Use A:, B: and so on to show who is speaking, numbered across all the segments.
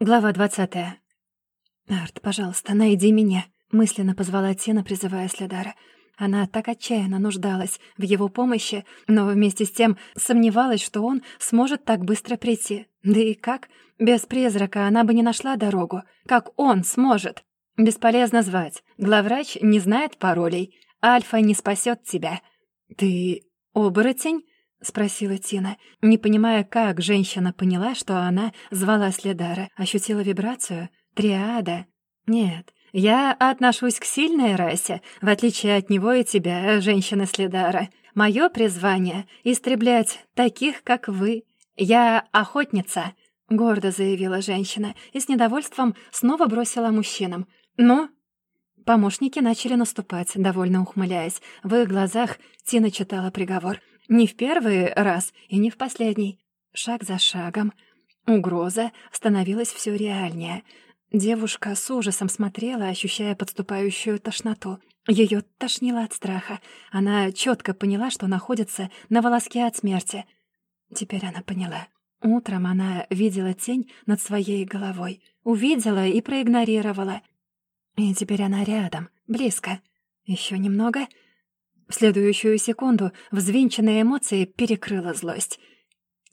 A: Глава двадцатая. «Арт, пожалуйста, найди меня», — мысленно позвала Тина, призывая Следара. Она так отчаянно нуждалась в его помощи, но вместе с тем сомневалась, что он сможет так быстро прийти. Да и как? Без призрака она бы не нашла дорогу. Как он сможет? Бесполезно звать. Главврач не знает паролей. Альфа не спасет тебя. «Ты оборотень?» — спросила Тина, не понимая, как женщина поняла, что она звала Следара. Ощутила вибрацию? Триада? Нет, я отношусь к сильной расе, в отличие от него и тебя, женщина Следара. Мое призвание — истреблять таких, как вы. Я охотница, — гордо заявила женщина и с недовольством снова бросила мужчинам. «Ну?» Помощники начали наступать, довольно ухмыляясь. В их глазах Тина читала приговор. Не в первый раз и не в последний. Шаг за шагом. Угроза становилась все реальнее. Девушка с ужасом смотрела, ощущая подступающую тошноту. Ее тошнило от страха. Она четко поняла, что находится на волоске от смерти. Теперь она поняла. Утром она видела тень над своей головой. Увидела и проигнорировала. И теперь она рядом, близко. Еще немного — в следующую секунду взвинченные эмоции перекрыла злость.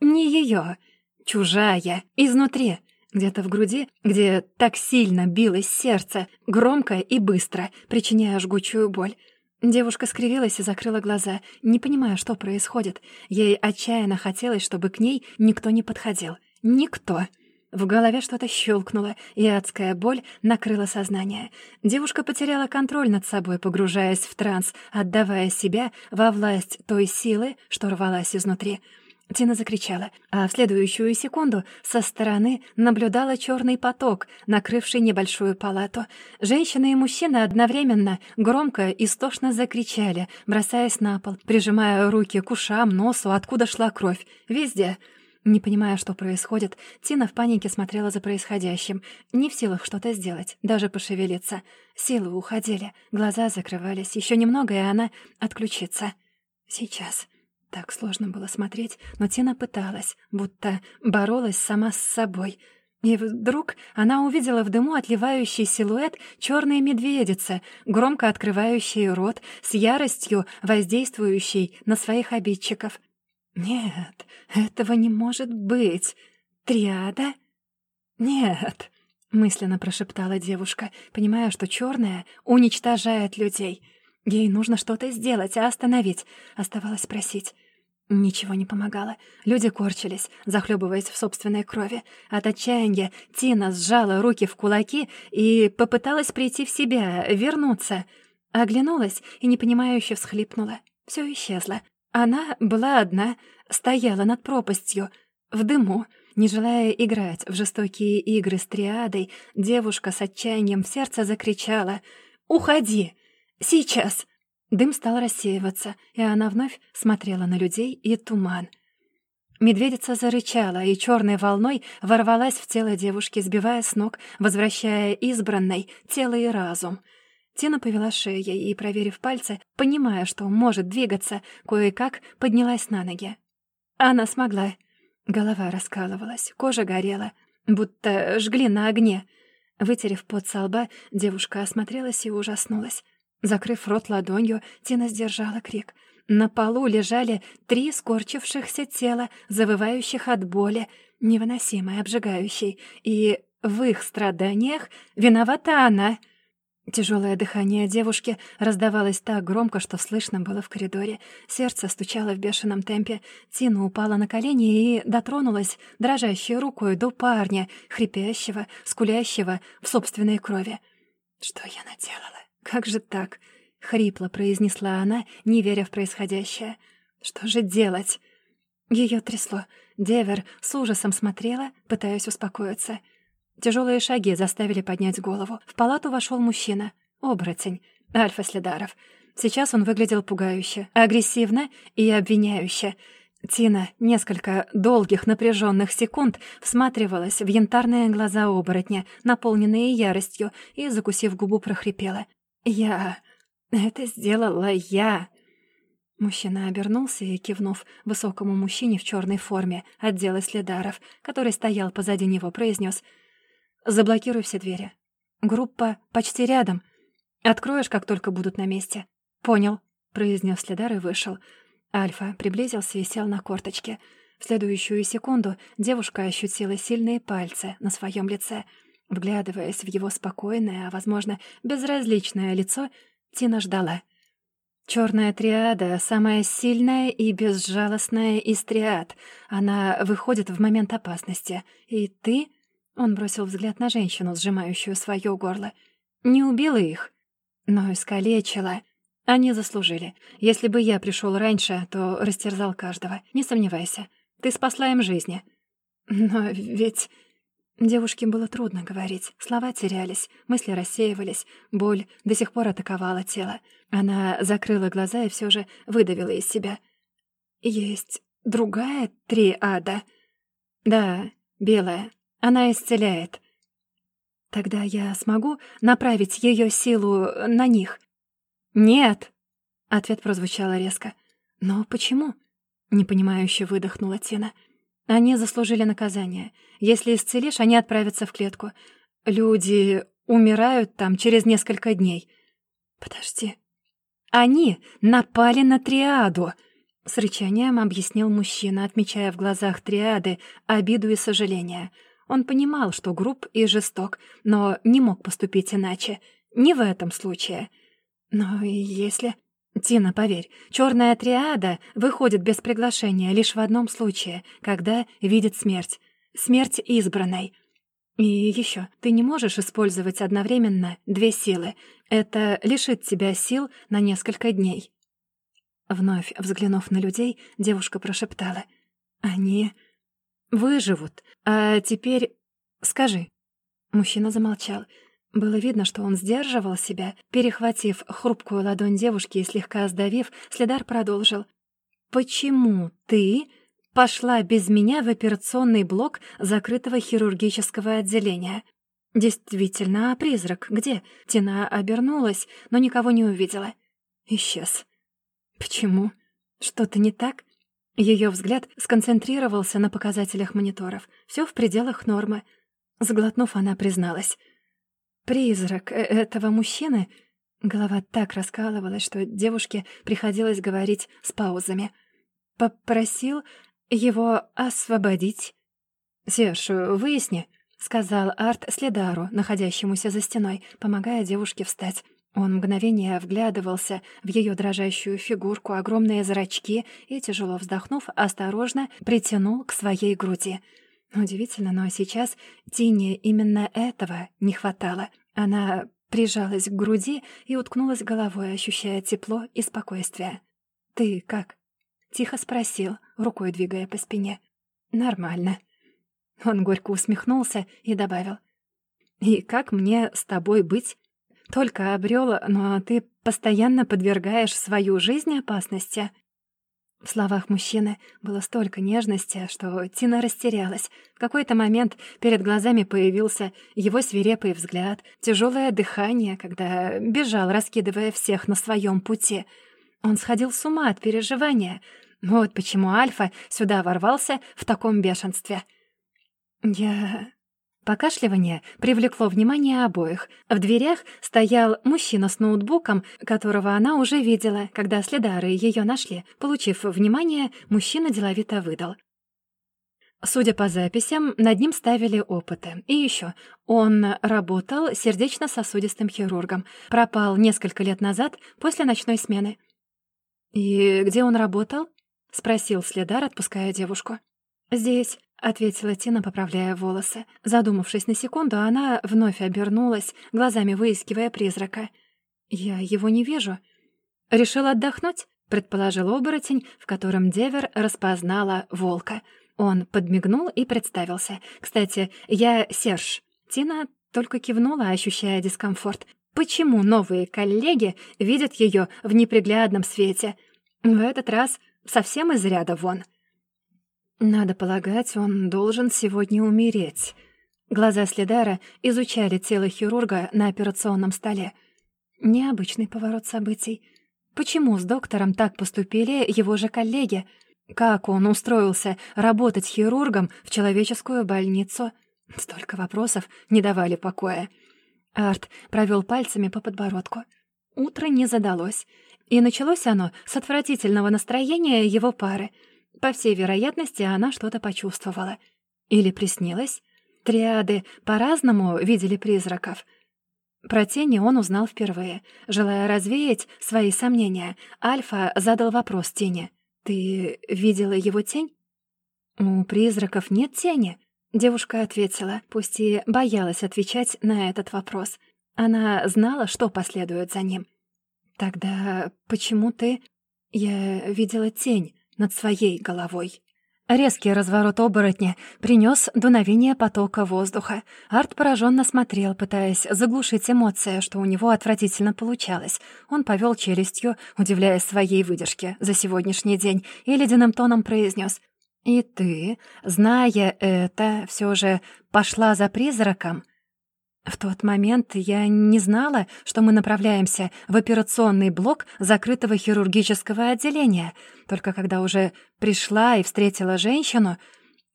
A: Не ее, чужая, изнутри, где-то в груди, где так сильно билось сердце, громко и быстро, причиняя жгучую боль. Девушка скривилась и закрыла глаза, не понимая, что происходит. Ей отчаянно хотелось, чтобы к ней никто не подходил. Никто. В голове что-то щелкнуло, и адская боль накрыла сознание. Девушка потеряла контроль над собой, погружаясь в транс, отдавая себя во власть той силы, что рвалась изнутри. Тина закричала, а в следующую секунду со стороны наблюдала черный поток, накрывший небольшую палату. Женщина и мужчина одновременно громко и истошно закричали, бросаясь на пол, прижимая руки к ушам, носу, откуда шла кровь. Везде — не понимая, что происходит, Тина в панике смотрела за происходящим, не в силах что-то сделать, даже пошевелиться. Силы уходили, глаза закрывались, еще немного, и она отключится. Сейчас. Так сложно было смотреть, но Тина пыталась, будто боролась сама с собой. И вдруг она увидела в дыму отливающий силуэт черной медведицы, громко открывающий рот, с яростью воздействующей на своих обидчиков. «Нет, этого не может быть. Триада?» «Нет», — мысленно прошептала девушка, понимая, что черная уничтожает людей. Ей нужно что-то сделать, а остановить. Оставалось спросить. Ничего не помогало. Люди корчились, захлебываясь в собственной крови. От отчаяния Тина сжала руки в кулаки и попыталась прийти в себя, вернуться. Оглянулась и непонимающе всхлипнула. Все исчезло. Она была одна, стояла над пропастью, в дыму. Не желая играть в жестокие игры с триадой, девушка с отчаянием в сердце закричала «Уходи! Сейчас!» Дым стал рассеиваться, и она вновь смотрела на людей и туман. Медведица зарычала и черной волной ворвалась в тело девушки, сбивая с ног, возвращая избранной тело и разум — Тина повела шеей и, проверив пальцы, понимая, что может двигаться, кое-как поднялась на ноги. Она смогла. Голова раскалывалась, кожа горела, будто жгли на огне. Вытерев пот со лба, девушка осмотрелась и ужаснулась. Закрыв рот ладонью, Тина сдержала крик. На полу лежали три скорчившихся тела, завывающих от боли, невыносимой, обжигающей, и в их страданиях виновата она — Тяжелое дыхание девушки раздавалось так громко, что слышно было в коридоре. Сердце стучало в бешеном темпе. Тина упала на колени и дотронулась дрожащей рукой до парня, хрипящего, скулящего в собственной крови. «Что я наделала? Как же так?» — хрипло произнесла она, не веря в происходящее. «Что же делать?» Ее трясло. Девер с ужасом смотрела, пытаясь успокоиться — Тяжелые шаги заставили поднять голову. В палату вошел мужчина. Оборотень. Альфа Следаров. Сейчас он выглядел пугающе, агрессивно и обвиняюще. Тина несколько долгих напряженных секунд всматривалась в янтарные глаза оборотня, наполненные яростью, и, закусив губу, прохрипела. «Я... это сделала я...» Мужчина обернулся и, кивнув высокому мужчине в черной форме отдела следаров, который стоял позади него, произнес — заблокируй все двери. Группа почти рядом. Откроешь, как только будут на месте. Понял, произнес следар и вышел. Альфа приблизился и сел на корточки. В следующую секунду девушка ощутила сильные пальцы на своем лице. Вглядываясь в его спокойное, а, возможно, безразличное лицо, Тина ждала. Черная триада — самая сильная и безжалостная из триад. Она выходит в момент опасности. И ты... Он бросил взгляд на женщину, сжимающую свое горло. «Не убила их, но искалечила. Они заслужили. Если бы я пришел раньше, то растерзал каждого. Не сомневайся. Ты спасла им жизни». «Но ведь...» Девушке было трудно говорить. Слова терялись, мысли рассеивались, боль до сих пор атаковала тело. Она закрыла глаза и все же выдавила из себя. «Есть другая триада?» «Да, белая. Она исцеляет». «Тогда я смогу направить ее силу на них?» «Нет!» — ответ прозвучал резко. «Но почему?» — непонимающе выдохнула Тина. Они заслужили наказание. Если исцелишь, они отправятся в клетку. Люди умирают там через несколько дней. Подожди. Они напали на триаду. С рычанием объяснил мужчина, отмечая в глазах триады обиду и сожаление. Он понимал, что груб и жесток, но не мог поступить иначе. Не в этом случае. Но если... «Тина, поверь, черная триада выходит без приглашения лишь в одном случае, когда видит смерть. Смерть избранной. И еще, ты не можешь использовать одновременно две силы. Это лишит тебя сил на несколько дней». Вновь взглянув на людей, девушка прошептала. «Они выживут. А теперь скажи». Мужчина замолчал. Было видно, что он сдерживал себя. Перехватив хрупкую ладонь девушки и слегка сдавив, следар продолжил. «Почему ты пошла без меня в операционный блок закрытого хирургического отделения?» «Действительно, а призрак где?» Тина обернулась, но никого не увидела. Исчез. «Почему? Что-то не так?» Ее взгляд сконцентрировался на показателях мониторов. Все в пределах нормы. Сглотнув, она призналась — Призрак э, этого мужчины... Голова так раскалывалась, что девушке приходилось говорить с паузами. Попросил его освободить. «Серж, выясни», — сказал Арт Следару, находящемуся за стеной, помогая девушке встать. Он мгновение вглядывался в ее дрожащую фигурку, огромные зрачки и, тяжело вздохнув, осторожно притянул к своей груди — Удивительно, но сейчас Тине именно этого не хватало. Она прижалась к груди и уткнулась головой, ощущая тепло и спокойствие. «Ты как?» — тихо спросил, рукой двигая по спине. «Нормально». Он горько усмехнулся и добавил. «И как мне с тобой быть? Только обрёл, но ты постоянно подвергаешь свою жизнь опасности». В словах мужчины было столько нежности, что Тина растерялась. В какой-то момент перед глазами появился его свирепый взгляд, тяжелое дыхание, когда бежал, раскидывая всех на своем пути. Он сходил с ума от переживания. Вот почему Альфа сюда ворвался в таком бешенстве. «Я Покашливание привлекло внимание обоих. В дверях стоял мужчина с ноутбуком, которого она уже видела, когда следары ее нашли. Получив внимание, мужчина деловито выдал. Судя по записям, над ним ставили опыты. И еще, он работал сердечно-сосудистым хирургом. Пропал несколько лет назад после ночной смены. «И где он работал?» — спросил следар, отпуская девушку. «Здесь», — ответила Тина, поправляя волосы. Задумавшись на секунду, она вновь обернулась, глазами выискивая призрака. «Я его не вижу». «Решил отдохнуть?» — предположил оборотень, в котором Девер распознала волка. Он подмигнул и представился. «Кстати, я Серж». Тина только кивнула, ощущая дискомфорт. «Почему новые коллеги видят ее в неприглядном свете?» В этот раз совсем из ряда вон. Надо полагать, он должен сегодня умереть. Глаза Следара изучали тело хирурга на операционном столе. Необычный поворот событий. Почему с доктором так поступили его же коллеги? Как он устроился работать хирургом в человеческую больницу? Столько вопросов не давали покоя. Арт провел пальцами по подбородку. Утро не задалось. И началось оно с отвратительного настроения его пары. По всей вероятности, она что-то почувствовала. Или приснилось? Триады по-разному видели призраков. Про тени он узнал впервые. Желая развеять свои сомнения, Альфа задал вопрос тени. «Ты видела его тень?» «У призраков нет тени», — девушка ответила, пусть и боялась отвечать на этот вопрос. Она знала, что последует за ним. «Тогда почему ты...» «Я видела тень над своей головой». Резкий разворот оборотня принес дуновение потока воздуха. Арт пораженно смотрел, пытаясь заглушить эмоции, что у него отвратительно получалось. Он повел челюстью, удивляясь своей выдержке за сегодняшний день, и ледяным тоном произнес: «И ты, зная это, все же пошла за призраком?» В тот момент я не знала, что мы направляемся в операционный блок закрытого хирургического отделения. Только когда уже пришла и встретила женщину,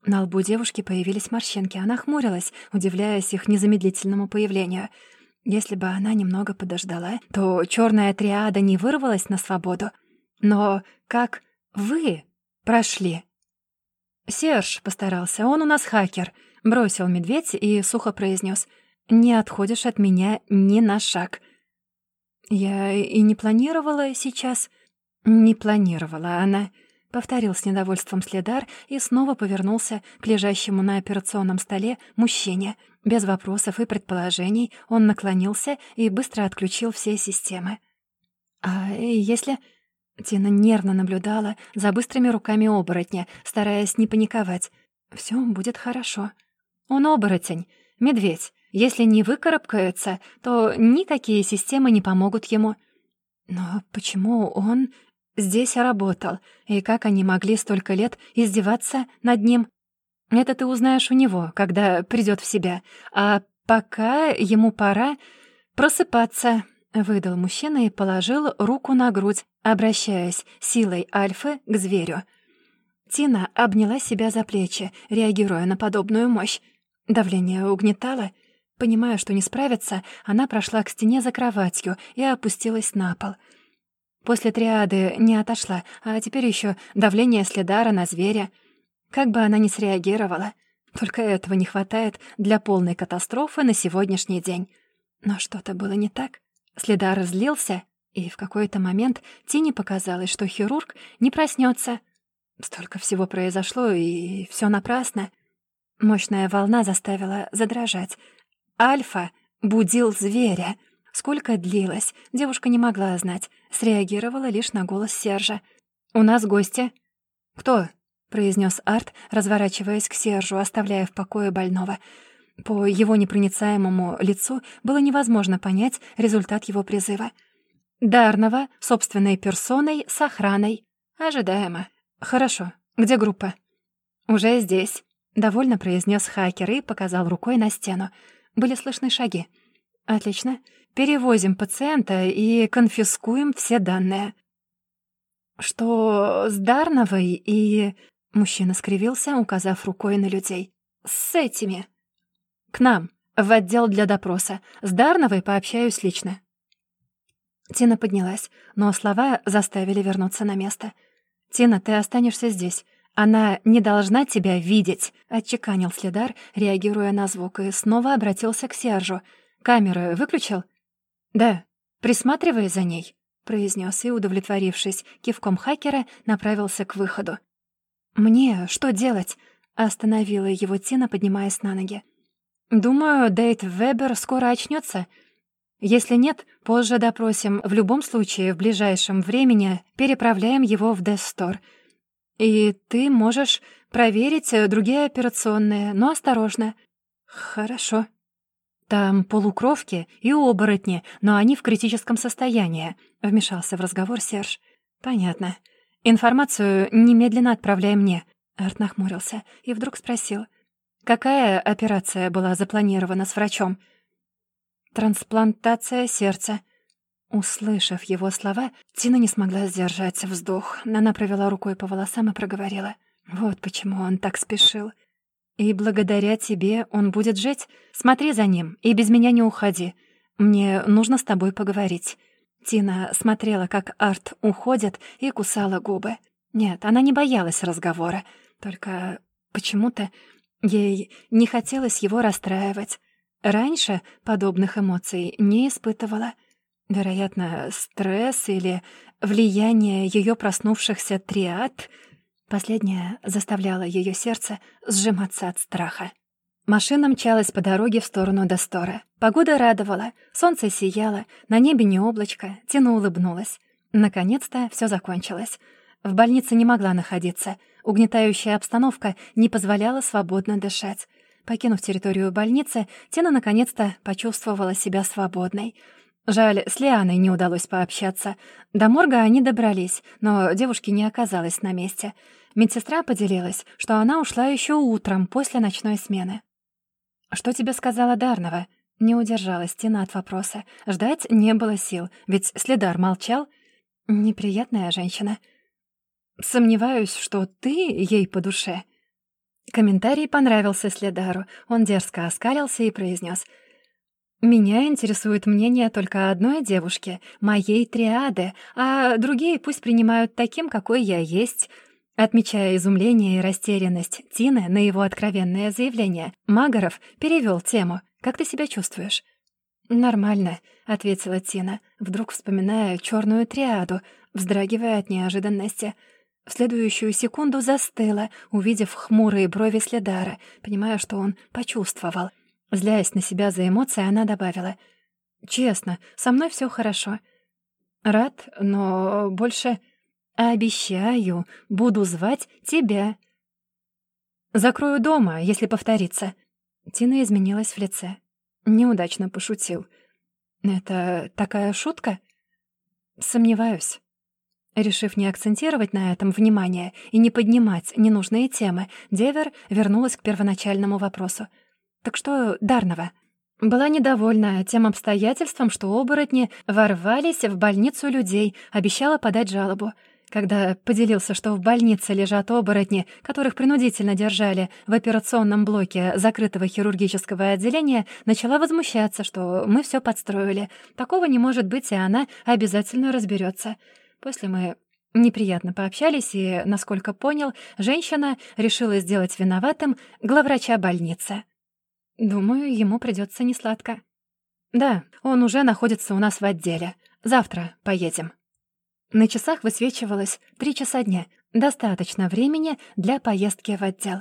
A: на лбу девушки появились морщинки. Она хмурилась, удивляясь их незамедлительному появлению. Если бы она немного подождала, то черная триада не вырвалась на свободу. Но как вы прошли? Серж постарался, он у нас хакер. Бросил медведь и сухо произнес — не отходишь от меня ни на шаг. Я и не планировала сейчас. Не планировала она. Повторил с недовольством следар и снова повернулся к лежащему на операционном столе мужчине. Без вопросов и предположений он наклонился и быстро отключил все системы. «А если...» Тина нервно наблюдала за быстрыми руками оборотня, стараясь не паниковать. «Всё будет хорошо. Он оборотень, медведь, если не выкарабкается, то никакие системы не помогут ему. Но почему он здесь работал, и как они могли столько лет издеваться над ним? Это ты узнаешь у него, когда придёт в себя. А пока ему пора просыпаться, — выдал мужчина и положил руку на грудь, обращаясь силой Альфы к зверю. Тина обняла себя за плечи, реагируя на подобную мощь. Давление угнетало — Понимая, что не справится, она прошла к стене за кроватью и опустилась на пол. После триады не отошла, а теперь еще давление следара на зверя. Как бы она ни среагировала, только этого не хватает для полной катастрофы на сегодняшний день. Но что-то было не так. Следар разлился, и в какой-то момент Тине показалось, что хирург не проснется. Столько всего произошло, и все напрасно. Мощная волна заставила задрожать — Альфа будил зверя. Сколько длилось, девушка не могла знать. Среагировала лишь на голос Сержа. «У нас гости». «Кто?» — произнес Арт, разворачиваясь к Сержу, оставляя в покое больного. По его непроницаемому лицу было невозможно понять результат его призыва. «Дарного, собственной персоной, с охраной. Ожидаемо. Хорошо. Где группа?» «Уже здесь», — довольно произнес хакер и показал рукой на стену. Были слышны шаги. «Отлично. Перевозим пациента и конфискуем все данные». «Что с Дарновой и...» Мужчина скривился, указав рукой на людей. «С этими». «К нам, в отдел для допроса. С Дарновой пообщаюсь лично». Тина поднялась, но слова заставили вернуться на место. «Тина, ты останешься здесь. «Она не должна тебя видеть», — отчеканил следар, реагируя на звук, и снова обратился к Сержу. «Камеры выключил?» «Да. Присматривай за ней», — произнес и, удовлетворившись кивком хакера, направился к выходу. «Мне что делать?» — остановила его Тина, поднимаясь на ноги. «Думаю, Дейт Вебер скоро очнется. Если нет, позже допросим. В любом случае, в ближайшем времени переправляем его в Дестор». И ты можешь проверить э, другие операционные, но осторожно. Хорошо. Там полукровки и оборотни, но они в критическом состоянии, вмешался в разговор Серж. Понятно. Информацию немедленно отправляй мне. Арт нахмурился и вдруг спросил. Какая операция была запланирована с врачом? Трансплантация сердца. Услышав его слова, Тина не смогла сдержать вздох. Она провела рукой по волосам и проговорила. «Вот почему он так спешил». «И благодаря тебе он будет жить? Смотри за ним и без меня не уходи. Мне нужно с тобой поговорить». Тина смотрела, как Арт уходит, и кусала губы. Нет, она не боялась разговора, только почему-то ей не хотелось его расстраивать. Раньше подобных эмоций не испытывала. Вероятно, стресс или влияние ее проснувшихся триад — Последнее заставляло ее сердце сжиматься от страха. Машина мчалась по дороге в сторону Достора. Погода радовала, солнце сияло, на небе не облачко, Тина улыбнулась. Наконец-то все закончилось. В больнице не могла находиться. Угнетающая обстановка не позволяла свободно дышать. Покинув территорию больницы, Тина наконец-то почувствовала себя свободной. Жаль, с Лианой не удалось пообщаться. До морга они добрались, но девушки не оказалось на месте — Медсестра поделилась, что она ушла еще утром после ночной смены. «Что тебе сказала Дарнова?» Не удержалась Тина от вопроса. Ждать не было сил, ведь Следар молчал. Неприятная женщина. «Сомневаюсь, что ты ей по душе». Комментарий понравился Следару. Он дерзко оскалился и произнес: «Меня интересует мнение только одной девушки, моей триады, а другие пусть принимают таким, какой я есть. Отмечая изумление и растерянность Тины на его откровенное заявление, Магаров перевел тему. «Как ты себя чувствуешь?» «Нормально», — ответила Тина, вдруг вспоминая черную триаду, вздрагивая от неожиданности. В следующую секунду застыла, увидев хмурые брови Следара, понимая, что он почувствовал. Зляясь на себя за эмоции, она добавила. «Честно, со мной все хорошо. Рад, но больше «Обещаю, буду звать тебя». «Закрою дома, если повторится». Тина изменилась в лице. Неудачно пошутил. «Это такая шутка?» «Сомневаюсь». Решив не акцентировать на этом внимание и не поднимать ненужные темы, Девер вернулась к первоначальному вопросу. «Так что Дарнова?» Была недовольна тем обстоятельством, что оборотни ворвались в больницу людей, обещала подать жалобу — когда поделился, что в больнице лежат оборотни, которых принудительно держали в операционном блоке закрытого хирургического отделения, начала возмущаться, что мы все подстроили. Такого не может быть, и она обязательно разберется. После мы неприятно пообщались, и, насколько понял, женщина решила сделать виноватым главврача больницы. Думаю, ему придется несладко. Да, он уже находится у нас в отделе. Завтра поедем. На часах высвечивалось три часа дня. Достаточно времени для поездки в отдел.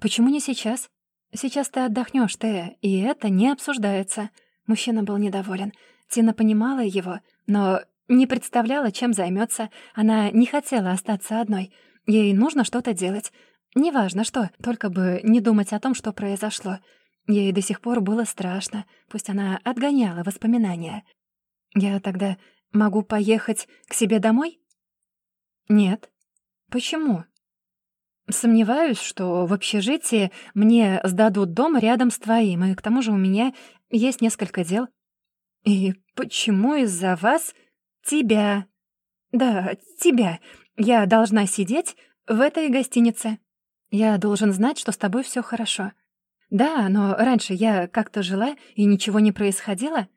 A: Почему не сейчас? Сейчас ты отдохнешь, Тея, и это не обсуждается. Мужчина был недоволен. Тина понимала его, но не представляла, чем займется. Она не хотела остаться одной. Ей нужно что-то делать. Неважно что, только бы не думать о том, что произошло. Ей до сих пор было страшно, пусть она отгоняла воспоминания. Я тогда Могу поехать к себе домой? Нет. Почему? Сомневаюсь, что в общежитии мне сдадут дом рядом с твоим, и к тому же у меня есть несколько дел. И почему из-за вас тебя? Да, тебя. Я должна сидеть в этой гостинице. Я должен знать, что с тобой все хорошо. Да, но раньше я как-то жила, и ничего не происходило.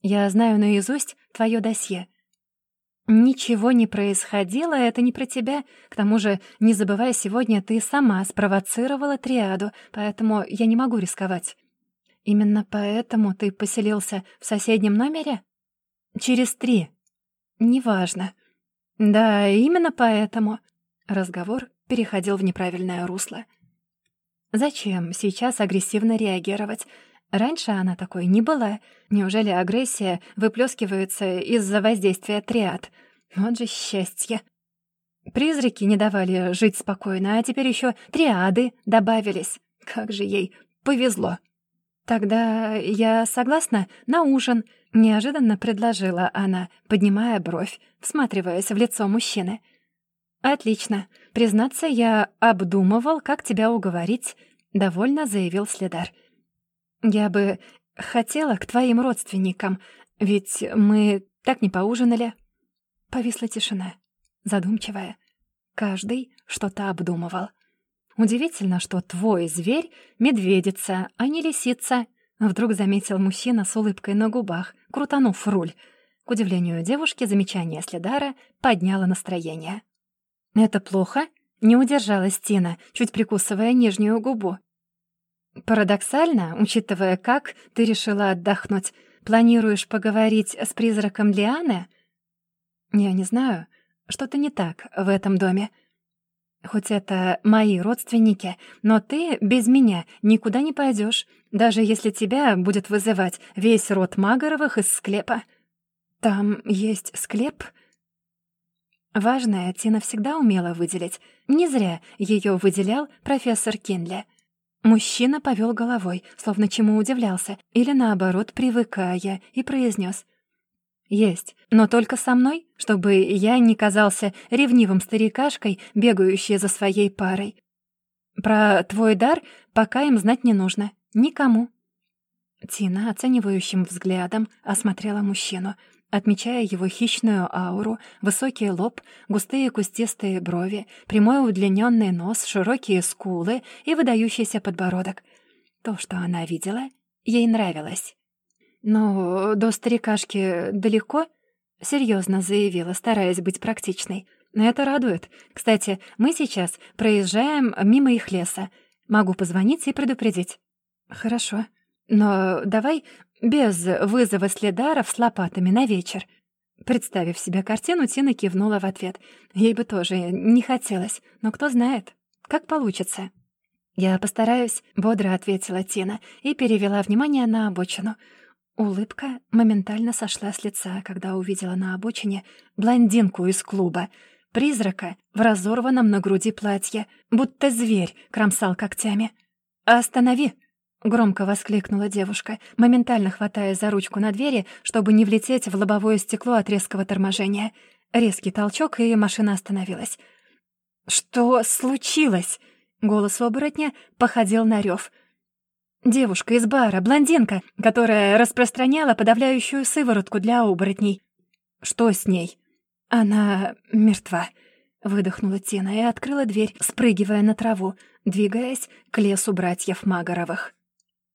A: Я знаю наизусть твое досье. Ничего не происходило, это не про тебя. К тому же, не забывай, сегодня ты сама спровоцировала триаду, поэтому я не могу рисковать. Именно поэтому ты поселился в соседнем номере? Через три. Неважно. Да, именно поэтому. Разговор переходил в неправильное русло. Зачем сейчас агрессивно реагировать? Раньше она такой не была. Неужели агрессия выплескивается из-за воздействия триад? Вот же счастье. Призраки не давали жить спокойно, а теперь еще триады добавились. Как же ей повезло. «Тогда я согласна на ужин», — неожиданно предложила она, поднимая бровь, всматриваясь в лицо мужчины. «Отлично. Признаться, я обдумывал, как тебя уговорить», — довольно заявил Следар. «Я бы хотела к твоим родственникам, ведь мы так не поужинали». Повисла тишина, задумчивая. Каждый что-то обдумывал. Удивительно, что твой зверь — медведица, а не лисица. Вдруг заметил мужчина с улыбкой на губах, крутанув руль. К удивлению девушки, замечание Следара подняло настроение. «Это плохо?» — не удержалась Тина, чуть прикусывая нижнюю губу. «Парадоксально, учитывая, как ты решила отдохнуть. Планируешь поговорить с призраком Лианы?» «Я не знаю. Что-то не так в этом доме. Хоть это мои родственники, но ты без меня никуда не пойдешь, даже если тебя будет вызывать весь род Магоровых из склепа. Там есть склеп? Важное Тина всегда умела выделить. Не зря ее выделял профессор Кинли. Мужчина повел головой, словно чему удивлялся, или наоборот, привыкая, и произнес: «Есть, но только со мной, чтобы я не казался ревнивым старикашкой, бегающей за своей парой. Про твой дар пока им знать не нужно. Никому». Тина оценивающим взглядом осмотрела мужчину, отмечая его хищную ауру, высокий лоб, густые кустистые брови, прямой удлиненный нос, широкие скулы и выдающийся подбородок. То, что она видела, ей нравилось. «Ну, до старикашки далеко?» — серьезно заявила, стараясь быть практичной. «Это радует. Кстати, мы сейчас проезжаем мимо их леса. Могу позвонить и предупредить». «Хорошо. Но давай без вызова следаров с лопатами на вечер». Представив себе картину, Тина кивнула в ответ. Ей бы тоже не хотелось, но кто знает, как получится. «Я постараюсь», — бодро ответила Тина и перевела внимание на обочину — Улыбка моментально сошла с лица, когда увидела на обочине блондинку из клуба, призрака в разорванном на груди платье, будто зверь кромсал когтями. «Останови!» — громко воскликнула девушка, моментально хватая за ручку на двери, чтобы не влететь в лобовое стекло от резкого торможения. Резкий толчок, и машина остановилась. «Что случилось?» — голос оборотня походил на рев — Девушка из бара, блондинка, которая распространяла подавляющую сыворотку для оборотней. Что с ней? Она мертва. Выдохнула Тина и открыла дверь, спрыгивая на траву, двигаясь к лесу братьев Магоровых.